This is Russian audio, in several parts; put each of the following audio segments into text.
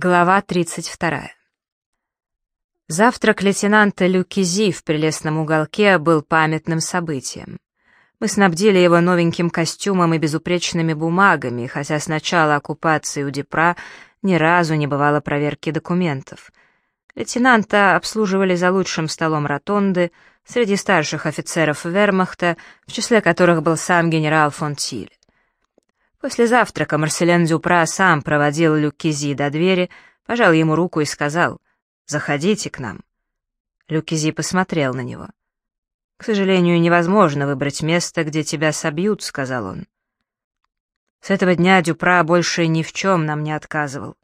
Глава 32. Завтрак лейтенанта Люкизи в прелестном уголке был памятным событием. Мы снабдили его новеньким костюмом и безупречными бумагами, хотя с начала оккупации у Депра ни разу не бывало проверки документов. Лейтенанта обслуживали за лучшим столом ротонды среди старших офицеров вермахта, в числе которых был сам генерал фон Тиль. После завтрака Марселен Дюпра сам проводил Люкизи до двери, пожал ему руку и сказал «Заходите к нам». Люкизи посмотрел на него. «К сожалению, невозможно выбрать место, где тебя собьют», — сказал он. С этого дня Дюпра больше ни в чем нам не отказывал.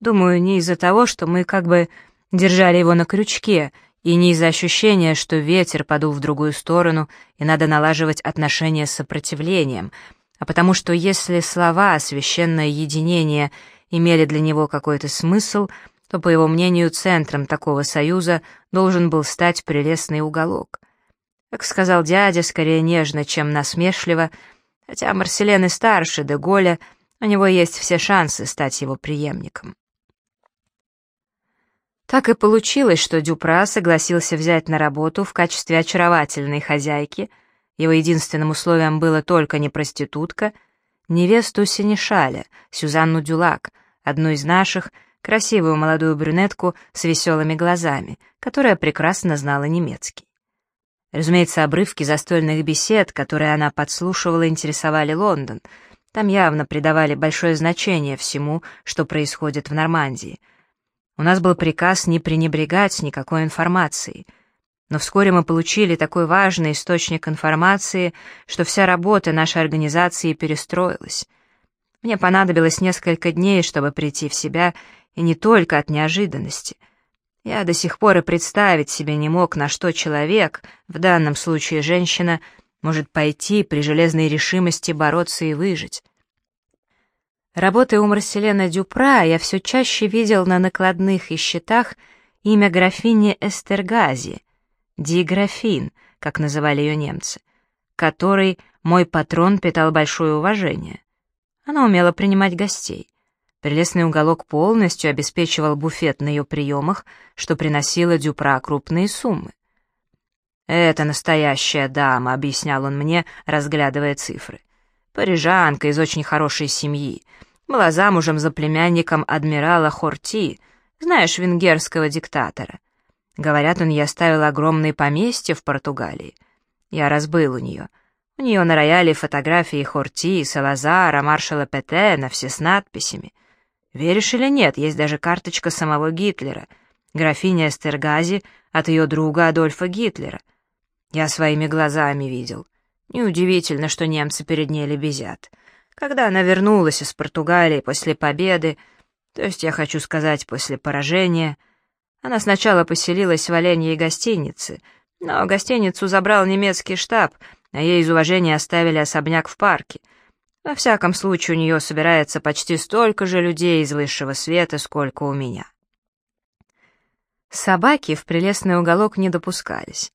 Думаю, не из-за того, что мы как бы держали его на крючке, и не из-за ощущения, что ветер подул в другую сторону, и надо налаживать отношения с сопротивлением — а потому что если слова «священное единение» имели для него какой-то смысл, то, по его мнению, центром такого союза должен был стать прелестный уголок. Как сказал дядя, скорее нежно, чем насмешливо, хотя Марселен и старше де у него есть все шансы стать его преемником. Так и получилось, что Дюпра согласился взять на работу в качестве очаровательной хозяйки — его единственным условием было только не проститутка, невесту Синишаля, Сюзанну Дюлак, одну из наших, красивую молодую брюнетку с веселыми глазами, которая прекрасно знала немецкий. Разумеется, обрывки застольных бесед, которые она подслушивала, интересовали Лондон. Там явно придавали большое значение всему, что происходит в Нормандии. У нас был приказ не пренебрегать никакой информацией — но вскоре мы получили такой важный источник информации, что вся работа нашей организации перестроилась. Мне понадобилось несколько дней, чтобы прийти в себя, и не только от неожиданности. Я до сих пор и представить себе не мог, на что человек, в данном случае женщина, может пойти при железной решимости бороться и выжить. Работая у Марселена Дюпра, я все чаще видел на накладных и счетах имя графини Эстергази — Диграфин, как называли ее немцы, которой мой патрон питал большое уважение. Она умела принимать гостей. Прелестный уголок полностью обеспечивал буфет на ее приемах, что приносило Дюпра крупные суммы. «Это настоящая дама», — объяснял он мне, разглядывая цифры. «Парижанка из очень хорошей семьи. Была замужем за племянником адмирала Хорти, знаешь, венгерского диктатора. Говорят, он ей оставил огромные поместья в Португалии. Я разбыл у нее. У нее на рояле фотографии Хорти, Салазара, маршала Петена, все с надписями. Веришь или нет, есть даже карточка самого Гитлера, графиня Эстергази от ее друга Адольфа Гитлера. Я своими глазами видел. Неудивительно, что немцы перед ней лебезят. Когда она вернулась из Португалии после победы, то есть я хочу сказать после поражения, — она сначала поселилась в оленьей гостинице, но гостиницу забрал немецкий штаб, а ей из уважения оставили особняк в парке. Во всяком случае, у нее собирается почти столько же людей из высшего света, сколько у меня. Собаки в прелестный уголок не допускались.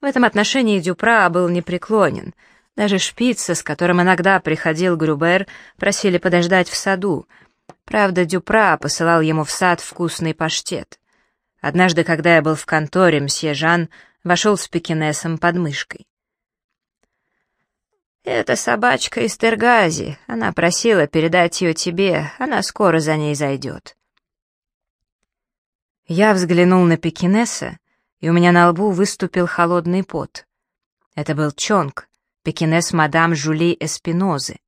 В этом отношении Дюпра был непреклонен. Даже шпица, с которым иногда приходил Грюбер, просили подождать в саду. Правда, Дюпра посылал ему в сад вкусный паштет. Однажды, когда я был в конторе, мсье Жан вошел с пекинесом под мышкой. «Это собачка из Тергази. Она просила передать ее тебе. Она скоро за ней зайдет». Я взглянул на пекинеса, и у меня на лбу выступил холодный пот. Это был Чонг, пекинес мадам Жули Эспинозы.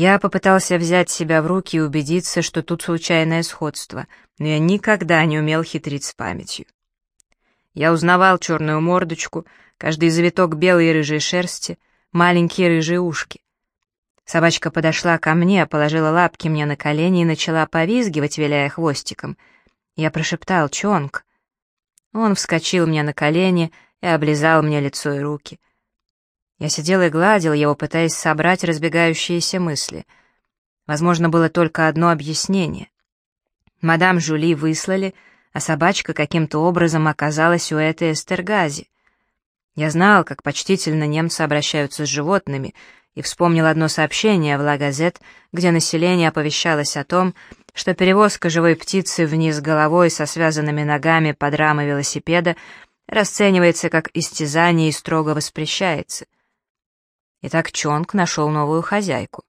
Я попытался взять себя в руки и убедиться, что тут случайное сходство, но я никогда не умел хитрить с памятью. Я узнавал черную мордочку, каждый завиток белой и рыжей шерсти, маленькие рыжие ушки. Собачка подошла ко мне, положила лапки мне на колени и начала повизгивать, виляя хвостиком. Я прошептал «Чонг». Он вскочил мне на колени и облизал мне лицо и руки. Я сидел и гладил его, пытаясь собрать разбегающиеся мысли. Возможно, было только одно объяснение. Мадам Жули выслали, а собачка каким-то образом оказалась у этой Эстергази. Я знал, как почтительно немцы обращаются с животными, и вспомнил одно сообщение в «Ла Газет», где население оповещалось о том, что перевозка живой птицы вниз головой со связанными ногами под рамой велосипеда расценивается как истязание и строго воспрещается. Итак, Чонг нашел новую хозяйку.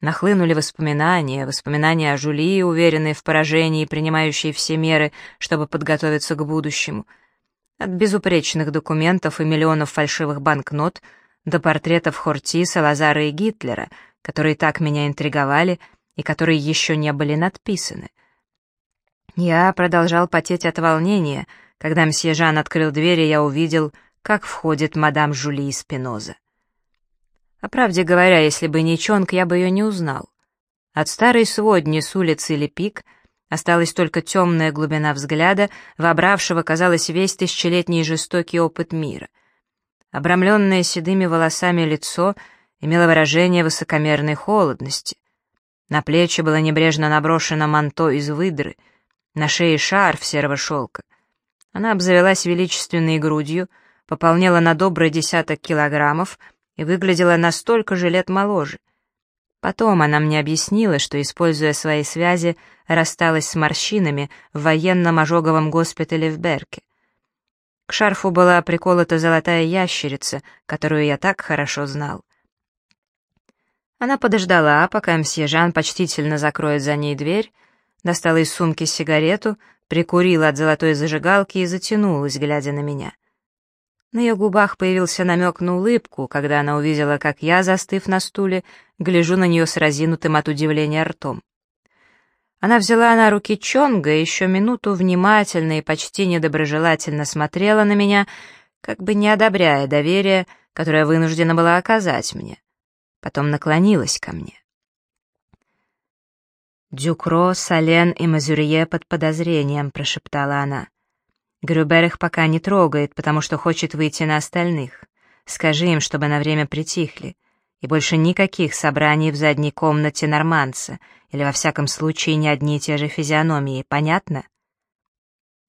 Нахлынули воспоминания, воспоминания о Жулии, уверенной в поражении и принимающей все меры, чтобы подготовиться к будущему. От безупречных документов и миллионов фальшивых банкнот до портретов Хортиса, Лазара и Гитлера, которые так меня интриговали и которые еще не были надписаны. Я продолжал потеть от волнения, когда мсье Жан открыл дверь, и я увидел, как входит мадам Жули Спиноза. По правде говоря, если бы не Чонг, я бы ее не узнал. От старой сводни с улицы Лепик осталась только темная глубина взгляда, вобравшего, казалось, весь тысячелетний жестокий опыт мира. Обрамленное седыми волосами лицо имело выражение высокомерной холодности. На плечи было небрежно наброшено манто из выдры, на шее шарф серого шелка. Она обзавелась величественной грудью, пополнела на добрый десяток килограммов — и выглядела настолько же лет моложе. Потом она мне объяснила, что, используя свои связи, рассталась с морщинами в военном ожоговом госпитале в Берке. К шарфу была приколота золотая ящерица, которую я так хорошо знал. Она подождала, пока мсье Жан почтительно закроет за ней дверь, достала из сумки сигарету, прикурила от золотой зажигалки и затянулась, глядя на меня. На ее губах появился намек на улыбку, когда она увидела, как я, застыв на стуле, гляжу на нее с разинутым от удивления ртом. Она взяла на руки Чонга и еще минуту внимательно и почти недоброжелательно смотрела на меня, как бы не одобряя доверие, которое вынуждена была оказать мне. Потом наклонилась ко мне. «Дюкро, Сален и Мазурье под подозрением», — прошептала она. Грюбер их пока не трогает, потому что хочет выйти на остальных. Скажи им, чтобы на время притихли. И больше никаких собраний в задней комнате норманца, или во всяком случае не одни и те же физиономии, понятно?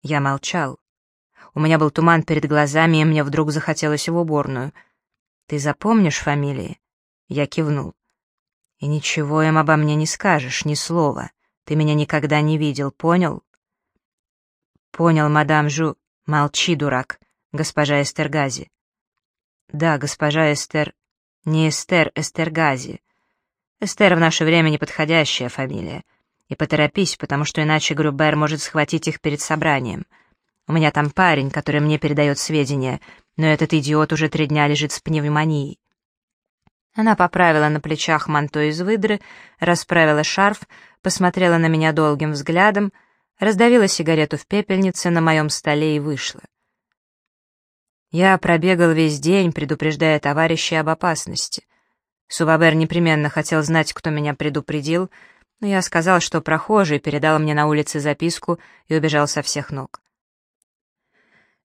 Я молчал. У меня был туман перед глазами, и мне вдруг захотелось в уборную. «Ты запомнишь фамилии?» Я кивнул. «И ничего им обо мне не скажешь, ни слова. Ты меня никогда не видел, понял?» «Понял, мадам Жу. Молчи, дурак, госпожа Эстергази». «Да, госпожа Эстер... Не Эстер, Эстергази. Эстер в наше время неподходящая фамилия. И поторопись, потому что иначе Грубер может схватить их перед собранием. У меня там парень, который мне передает сведения, но этот идиот уже три дня лежит с пневмонией». Она поправила на плечах манто из выдры, расправила шарф, посмотрела на меня долгим взглядом, раздавила сигарету в пепельнице на моем столе и вышла. Я пробегал весь день, предупреждая товарищей об опасности. Субабер непременно хотел знать, кто меня предупредил, но я сказал, что прохожий передал мне на улице записку и убежал со всех ног.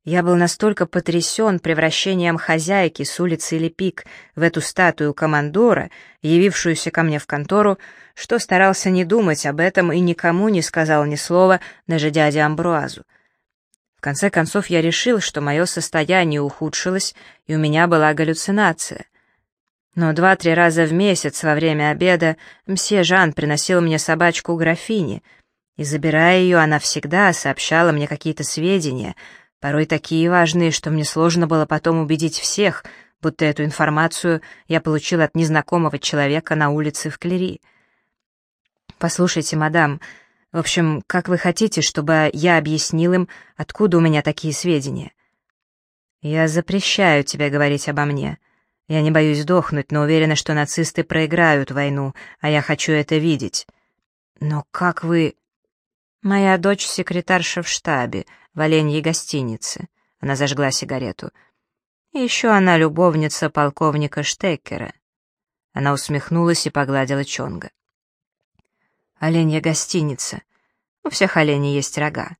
Я был настолько потрясен превращением хозяйки с улицы Лепик в эту статую командора, явившуюся ко мне в контору, что старался не думать об этом и никому не сказал ни слова, даже дяде Амбруазу. В конце концов я решил, что мое состояние ухудшилось, и у меня была галлюцинация. Но два-три раза в месяц во время обеда мсье Жан приносил мне собачку графини, и, забирая ее, она всегда сообщала мне какие-то сведения — порой такие важные, что мне сложно было потом убедить всех, будто эту информацию я получил от незнакомого человека на улице в Клери. «Послушайте, мадам, в общем, как вы хотите, чтобы я объяснил им, откуда у меня такие сведения?» «Я запрещаю тебе говорить обо мне. Я не боюсь сдохнуть, но уверена, что нацисты проиграют войну, а я хочу это видеть. Но как вы...» «Моя дочь секретарша в штабе, в оленьей гостинице». Она зажгла сигарету. «И еще она любовница полковника Штеккера». Она усмехнулась и погладила Чонга. «Оленья гостиница. У всех оленей есть рога.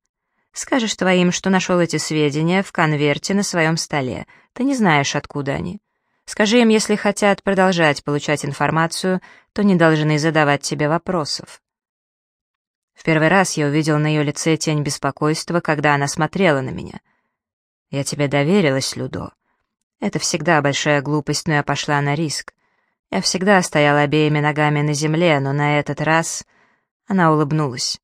Скажешь твоим, что нашел эти сведения в конверте на своем столе. Ты не знаешь, откуда они. Скажи им, если хотят продолжать получать информацию, то не должны задавать тебе вопросов. В первый раз я увидел на ее лице тень беспокойства, когда она смотрела на меня. «Я тебе доверилась, Людо. Это всегда большая глупость, но я пошла на риск. Я всегда стояла обеими ногами на земле, но на этот раз...» Она улыбнулась.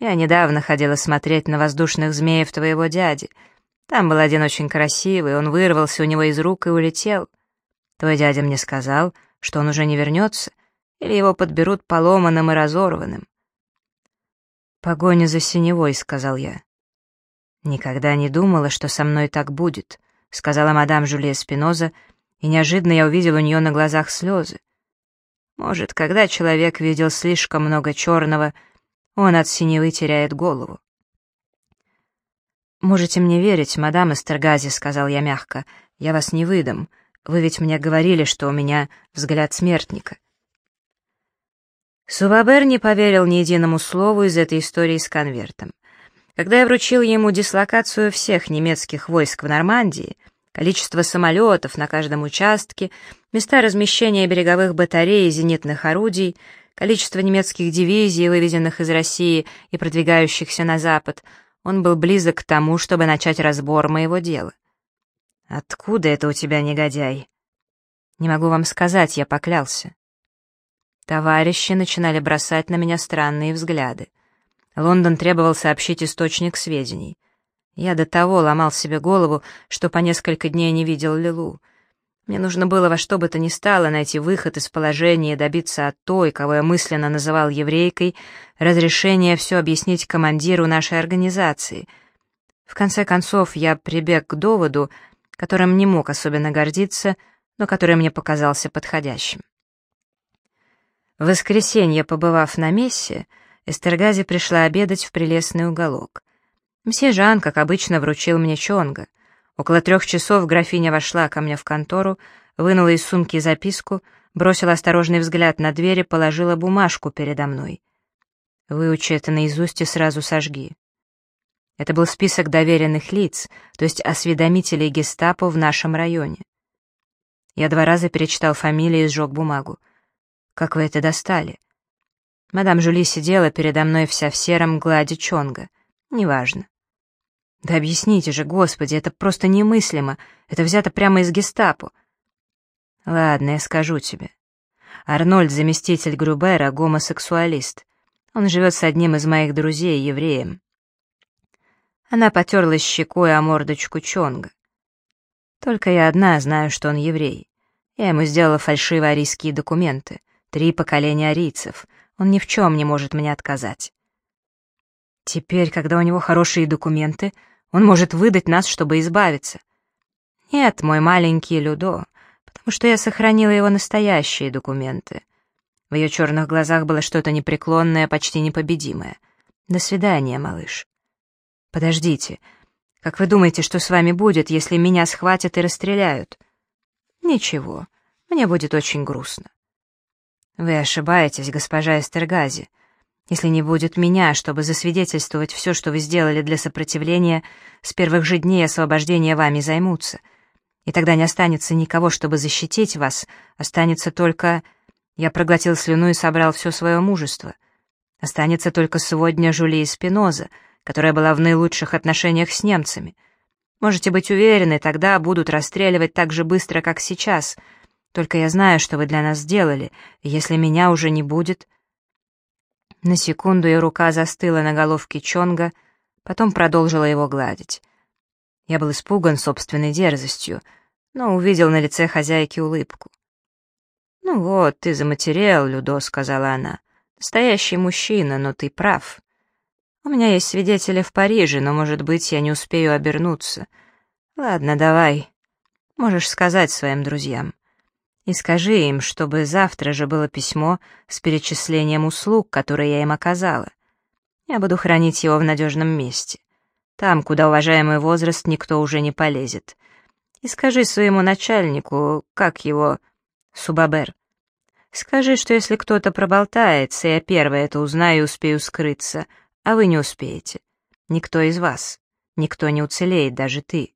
«Я недавно ходила смотреть на воздушных змеев твоего дяди. Там был один очень красивый, он вырвался у него из рук и улетел. Твой дядя мне сказал, что он уже не вернется, или его подберут поломанным и разорванным. «Погоня за синевой», — сказал я. «Никогда не думала, что со мной так будет», — сказала мадам Жюлия Спиноза, и неожиданно я увидел у нее на глазах слезы. Может, когда человек видел слишком много черного, он от синевы теряет голову. «Можете мне верить, мадам Эстергази», — сказал я мягко, — «я вас не выдам. Вы ведь мне говорили, что у меня взгляд смертника». Субабер не поверил ни единому слову из этой истории с конвертом. Когда я вручил ему дислокацию всех немецких войск в Нормандии, количество самолетов на каждом участке, места размещения береговых батарей и зенитных орудий, количество немецких дивизий, вывезенных из России и продвигающихся на запад, он был близок к тому, чтобы начать разбор моего дела. «Откуда это у тебя, негодяй?» «Не могу вам сказать, я поклялся». Товарищи начинали бросать на меня странные взгляды. Лондон требовал сообщить источник сведений. Я до того ломал себе голову, что по несколько дней не видел Лилу. Мне нужно было во что бы то ни стало найти выход из положения и добиться от той, кого я мысленно называл еврейкой, разрешения все объяснить командиру нашей организации. В конце концов, я прибег к доводу, которым не мог особенно гордиться, но который мне показался подходящим. В воскресенье, побывав на мессе, Эстергази пришла обедать в прелестный уголок. Мсье Жан, как обычно, вручил мне чонга. Около трех часов графиня вошла ко мне в контору, вынула из сумки записку, бросила осторожный взгляд на дверь и положила бумажку передо мной. Выучи это наизусть и сразу сожги. Это был список доверенных лиц, то есть осведомителей гестапо в нашем районе. Я два раза перечитал фамилии и сжег бумагу. Как вы это достали?» Мадам Жули сидела передо мной вся в сером глади чонга. «Неважно». «Да объясните же, господи, это просто немыслимо. Это взято прямо из гестапо». «Ладно, я скажу тебе. Арнольд, заместитель Грубера, гомосексуалист. Он живет с одним из моих друзей, евреем». Она потерлась щекой о мордочку Чонга. «Только я одна знаю, что он еврей. Я ему сделала фальшивые арийские документы. Три поколения арийцев. Он ни в чем не может мне отказать. Теперь, когда у него хорошие документы, он может выдать нас, чтобы избавиться. Нет, мой маленький Людо, потому что я сохранила его настоящие документы. В ее черных глазах было что-то непреклонное, почти непобедимое. До свидания, малыш. Подождите. Как вы думаете, что с вами будет, если меня схватят и расстреляют? Ничего, мне будет очень грустно. «Вы ошибаетесь, госпожа Эстергази. Если не будет меня, чтобы засвидетельствовать все, что вы сделали для сопротивления, с первых же дней освобождения вами займутся. И тогда не останется никого, чтобы защитить вас, останется только...» Я проглотил слюну и собрал все свое мужество. Останется только сегодня Жюли Спиноза, которая была в наилучших отношениях с немцами. Можете быть уверены, тогда будут расстреливать так же быстро, как сейчас — только я знаю, что вы для нас сделали, если меня уже не будет...» На секунду ее рука застыла на головке Чонга, потом продолжила его гладить. Я был испуган собственной дерзостью, но увидел на лице хозяйки улыбку. «Ну вот, ты заматерел, Людо», — сказала она. «Настоящий мужчина, но ты прав. У меня есть свидетели в Париже, но, может быть, я не успею обернуться. Ладно, давай. Можешь сказать своим друзьям и скажи им, чтобы завтра же было письмо с перечислением услуг, которые я им оказала. Я буду хранить его в надежном месте, там, куда уважаемый возраст никто уже не полезет. И скажи своему начальнику, как его, Субабер. Скажи, что если кто-то проболтается, я первая это узнаю и успею скрыться, а вы не успеете. Никто из вас, никто не уцелеет, даже ты.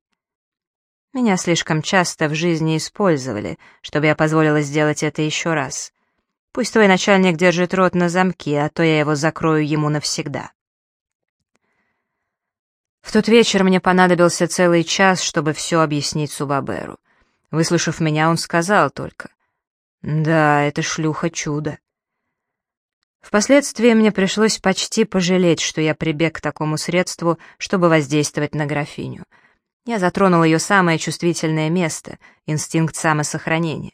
Меня слишком часто в жизни использовали, чтобы я позволила сделать это еще раз. Пусть твой начальник держит рот на замке, а то я его закрою ему навсегда. В тот вечер мне понадобился целый час, чтобы все объяснить Субаберу. Выслушав меня, он сказал только, «Да, это шлюха чудо». Впоследствии мне пришлось почти пожалеть, что я прибег к такому средству, чтобы воздействовать на графиню. Я затронул ее самое чувствительное место — инстинкт самосохранения.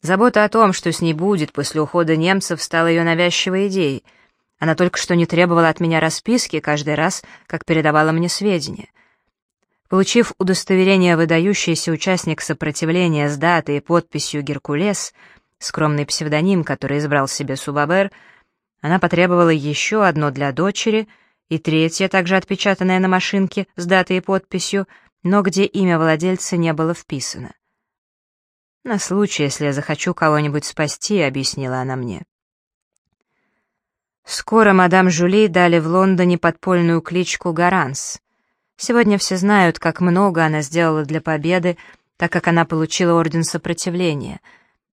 Забота о том, что с ней будет после ухода немцев, стала ее навязчивой идеей. Она только что не требовала от меня расписки каждый раз, как передавала мне сведения. Получив удостоверение выдающийся участник сопротивления с датой и подписью «Геркулес», скромный псевдоним, который избрал себе Субабер, она потребовала еще одно для дочери и третье, также отпечатанное на машинке с датой и подписью, но где имя владельца не было вписано. «На случай, если я захочу кого-нибудь спасти», — объяснила она мне. Скоро мадам Жюли дали в Лондоне подпольную кличку Гаранс. Сегодня все знают, как много она сделала для победы, так как она получила орден сопротивления.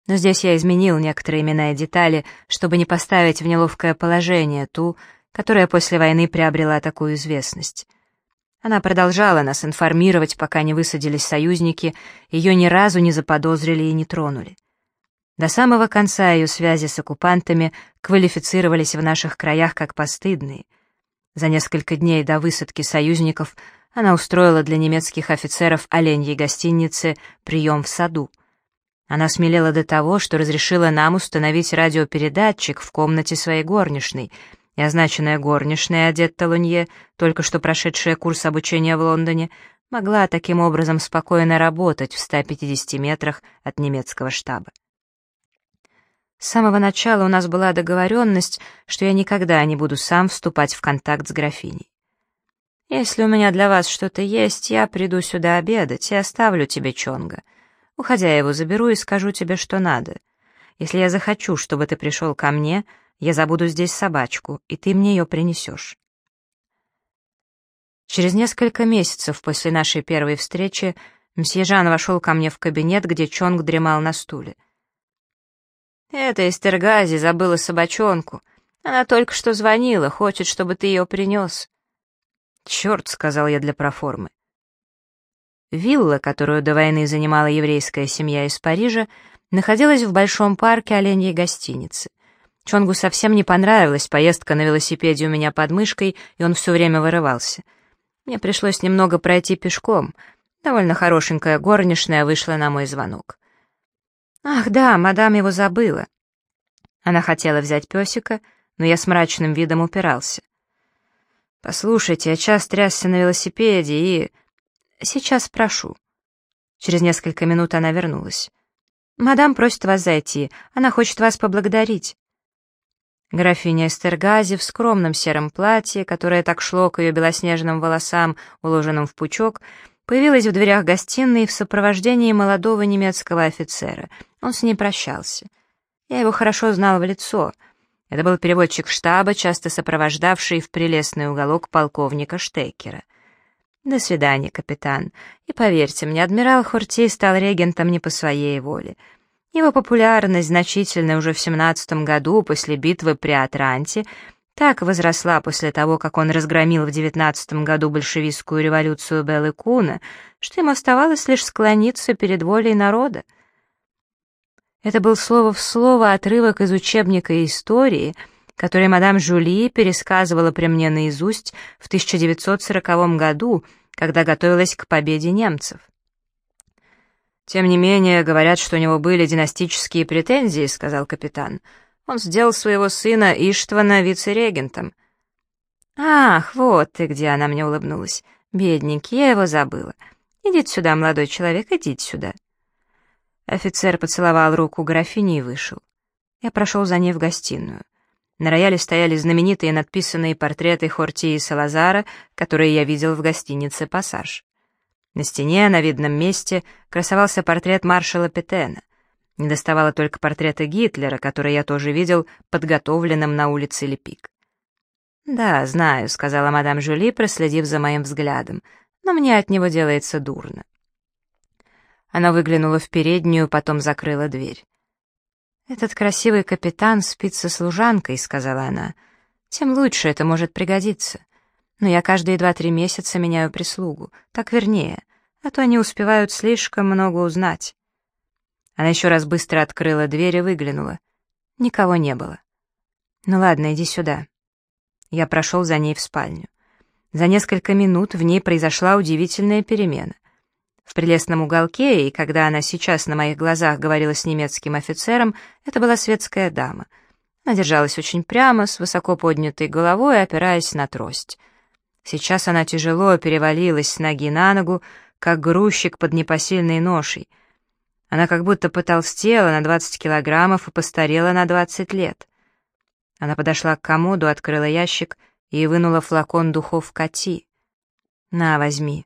Но здесь я изменил некоторые имена и детали, чтобы не поставить в неловкое положение ту, которая после войны приобрела такую известность. Она продолжала нас информировать, пока не высадились союзники, ее ни разу не заподозрили и не тронули. До самого конца ее связи с оккупантами квалифицировались в наших краях как постыдные. За несколько дней до высадки союзников она устроила для немецких офицеров оленьей гостиницы прием в саду. Она смелела до того, что разрешила нам установить радиопередатчик в комнате своей горничной — и означенная горничная Адетта Лунье, только что прошедшая курс обучения в Лондоне, могла таким образом спокойно работать в 150 метрах от немецкого штаба. С самого начала у нас была договоренность, что я никогда не буду сам вступать в контакт с графиней. «Если у меня для вас что-то есть, я приду сюда обедать и оставлю тебе Чонга. Уходя, я его заберу и скажу тебе, что надо. Если я захочу, чтобы ты пришел ко мне, я забуду здесь собачку, и ты мне ее принесешь. Через несколько месяцев после нашей первой встречи мсье Жан вошел ко мне в кабинет, где Чонг дремал на стуле. «Это Эстергази забыла собачонку. Она только что звонила, хочет, чтобы ты ее принес». «Черт», — сказал я для проформы. Вилла, которую до войны занимала еврейская семья из Парижа, находилась в большом парке оленьей гостиницы — Чонгу совсем не понравилась поездка на велосипеде у меня под мышкой, и он все время вырывался. Мне пришлось немного пройти пешком. Довольно хорошенькая горничная вышла на мой звонок. «Ах да, мадам его забыла». Она хотела взять песика, но я с мрачным видом упирался. «Послушайте, я час трясся на велосипеде и...» «Сейчас прошу». Через несколько минут она вернулась. «Мадам просит вас зайти, она хочет вас поблагодарить». Графиня Эстергази в скромном сером платье, которое так шло к ее белоснежным волосам, уложенным в пучок, появилась в дверях гостиной в сопровождении молодого немецкого офицера. Он с ней прощался. Я его хорошо знал в лицо. Это был переводчик штаба, часто сопровождавший в прелестный уголок полковника Штекера. «До свидания, капитан. И поверьте мне, адмирал Хорти стал регентом не по своей воле». Его популярность, значительная уже в 17 году после битвы при Атранте, так возросла после того, как он разгромил в 19 году большевистскую революцию Беллы Куна, что им оставалось лишь склониться перед волей народа. Это был слово в слово отрывок из учебника истории, который мадам Жули пересказывала при мне наизусть в 1940 году, когда готовилась к победе немцев. «Тем не менее, говорят, что у него были династические претензии», — сказал капитан. «Он сделал своего сына Иштвана вице-регентом». «Ах, вот ты где!» — она мне улыбнулась. «Бедненький, я его забыла. Идите сюда, молодой человек, идите сюда». Офицер поцеловал руку графини и вышел. Я прошел за ней в гостиную. На рояле стояли знаменитые надписанные портреты Хортии и Салазара, которые я видел в гостинице «Пассаж». На стене, на видном месте, красовался портрет маршала Петена. Не доставало только портрета Гитлера, который я тоже видел подготовленным на улице Лепик. «Да, знаю», — сказала мадам Жюли, проследив за моим взглядом, «но мне от него делается дурно». Она выглянула в переднюю, потом закрыла дверь. «Этот красивый капитан спит со служанкой», — сказала она. «Тем лучше это может пригодиться но я каждые два-три месяца меняю прислугу, так вернее, а то они успевают слишком много узнать. Она еще раз быстро открыла дверь и выглянула. Никого не было. «Ну ладно, иди сюда». Я прошел за ней в спальню. За несколько минут в ней произошла удивительная перемена. В прелестном уголке, и когда она сейчас на моих глазах говорила с немецким офицером, это была светская дама. Она держалась очень прямо, с высоко поднятой головой, опираясь на трость. Сейчас она тяжело перевалилась с ноги на ногу, как грузчик под непосильной ношей. Она как будто потолстела на 20 килограммов и постарела на 20 лет. Она подошла к комоду, открыла ящик и вынула флакон духов Кати. «На, возьми».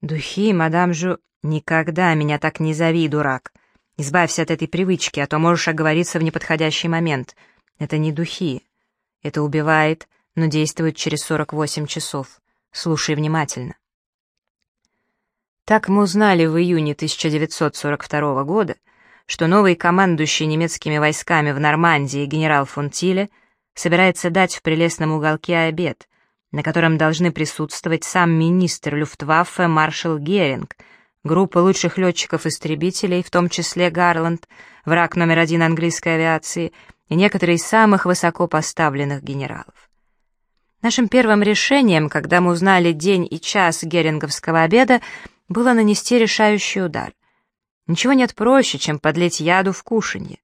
«Духи, мадам Жу...» «Никогда меня так не зови, дурак. Избавься от этой привычки, а то можешь оговориться в неподходящий момент. Это не духи. Это убивает, но действует через 48 часов. Слушай внимательно». Так мы узнали в июне 1942 года, что новый командующий немецкими войсками в Нормандии генерал фон Тиле собирается дать в прелестном уголке обед, на котором должны присутствовать сам министр Люфтваффе маршал Геринг, группа лучших летчиков-истребителей, в том числе Гарланд, враг номер один английской авиации, и некоторые из самых высоко поставленных генералов. Нашим первым решением, когда мы узнали день и час геринговского обеда, было нанести решающий удар. Ничего нет проще, чем подлить яду в кушанье.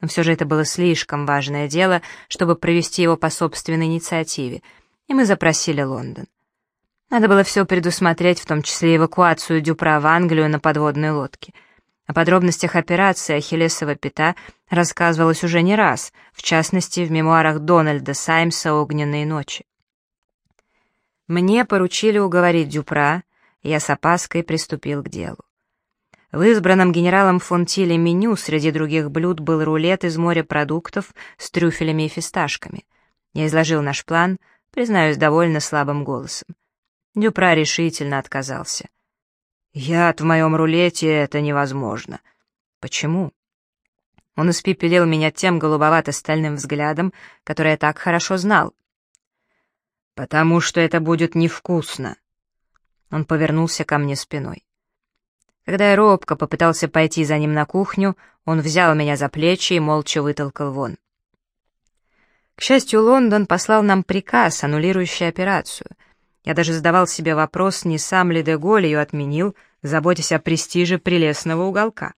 Но все же это было слишком важное дело, чтобы провести его по собственной инициативе, и мы запросили Лондон. Надо было все предусмотреть, в том числе эвакуацию Дюпра в Англию на подводной лодке. О подробностях операции Ахиллесова пята рассказывалось уже не раз, в частности, в мемуарах Дональда Саймса «Огненные ночи». Мне поручили уговорить Дюпра, я с опаской приступил к делу. В избранном генералом фон меню среди других блюд был рулет из морепродуктов с трюфелями и фисташками. Я изложил наш план, признаюсь, довольно слабым голосом. Дюпра решительно отказался. «Яд в моем рулете — это невозможно». «Почему?» Он испепелил меня тем голубовато-стальным взглядом, который я так хорошо знал. «Потому что это будет невкусно». Он повернулся ко мне спиной. Когда я робко попытался пойти за ним на кухню, он взял меня за плечи и молча вытолкал вон. К счастью, Лондон послал нам приказ, аннулирующий операцию. Я даже задавал себе вопрос, не сам ли Деголь ее отменил, заботясь о престиже прелестного уголка.